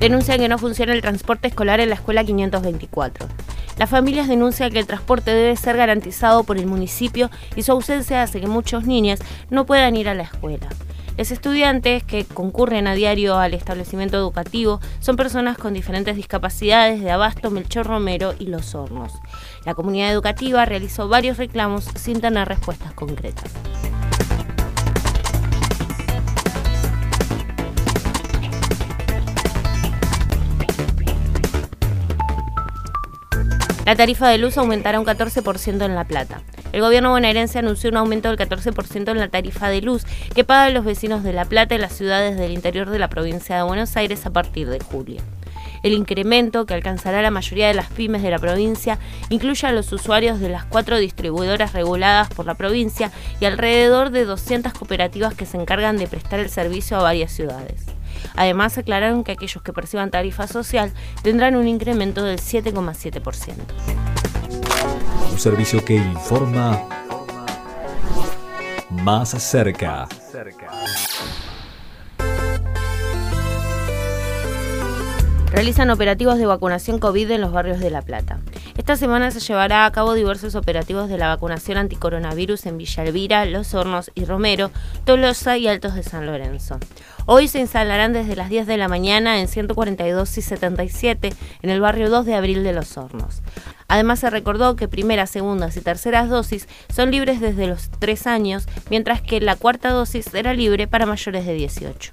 Denuncian que no funciona el transporte escolar en la escuela 524. Las familias denuncian que el transporte debe ser garantizado por el municipio y su ausencia hace que muchos niños no puedan ir a la escuela. Los estudiantes que concurren a diario al establecimiento educativo son personas con diferentes discapacidades de Abasto, Melchor Romero y Los Hornos. La comunidad educativa realizó varios reclamos sin tener respuestas concretas. La tarifa de luz aumentará un 14% en La Plata. El gobierno bonaerense anunció un aumento del 14% en la tarifa de luz que pagan los vecinos de La Plata y las ciudades del interior de la provincia de Buenos Aires a partir de julio. El incremento, que alcanzará la mayoría de las pymes de la provincia, incluye a los usuarios de las cuatro distribuidoras reguladas por la provincia y alrededor de 200 cooperativas que se encargan de prestar el servicio a varias ciudades. Además, aclararon que aquellos que perciban tarifa social tendrán un incremento del 7,7%. Un servicio que informa más cerca. Realizan operativos de vacunación COVID en los barrios de La Plata. Esta semana se llevará a cabo diversos operativos de la vacunación anticoronavirus en Villa Elvira, Los Hornos y Romero, Tolosa y Altos de San Lorenzo. Hoy se instalarán desde las 10 de la mañana en 142 y 77 en el barrio 2 de abril de Los Hornos. Además se recordó que primeras, segundas y terceras dosis son libres desde los 3 años, mientras que la cuarta dosis será libre para mayores de 18.